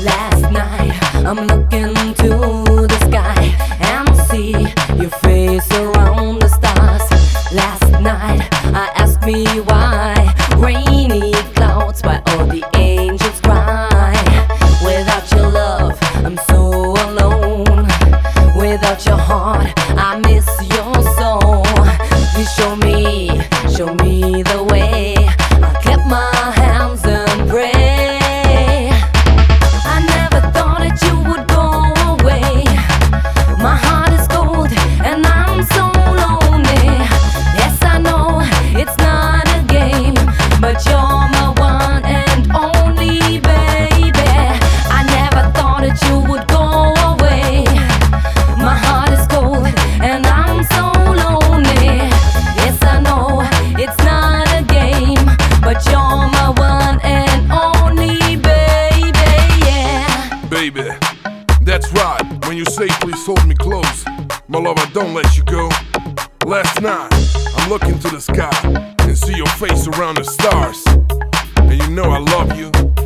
last night. I'm looking to the sky and see your face. Baby, that's right. When you say please hold me close, my love, I don't let you go. Last night, I'm looking to the sky and see your face around the stars. And you know I love you.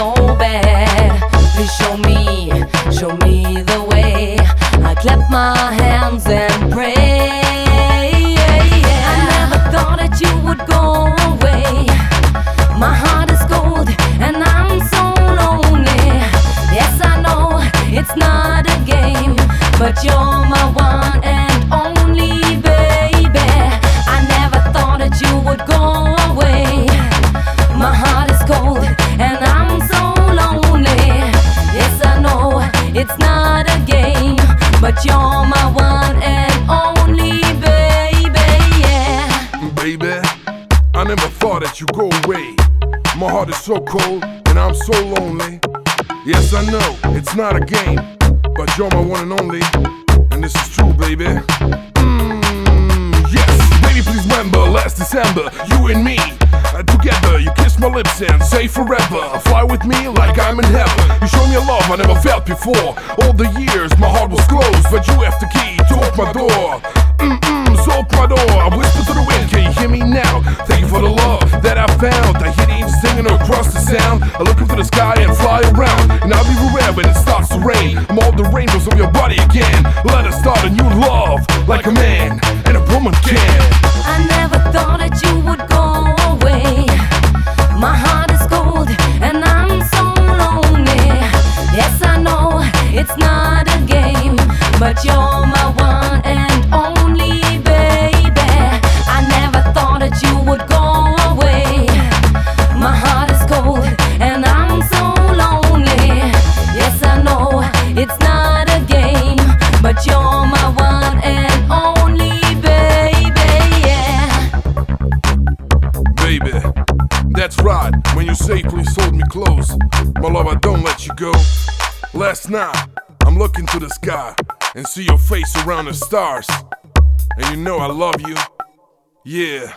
So bad. Please show me, show me the way. I clap my hands and pray. You'd go away. My heart is so cold and I'm so lonely. Yes, I know it's not a game, but you're my one and only. And this is true, baby. Mm, yes, baby, please remember last December, you and me. uh, Together, you kissed my lips and say forever. Fly with me like I'm in heaven. You show me a love I never felt before. All the years my heart was closed, but you have the key to open my door. Mm-mm, so my. I whisper to the wind, can you hear me now? Thank you for the love that I found. I hear the singing across the sound. I look into the sky and fly around, and I'll be rare when it starts to rain. I'm all the rainbows of your body again. Let us start a new love, like a man Please hold me close, my love, I don't let you go. Last night, I'm looking to the sky and see your face around the stars. And you know I love you. Yeah.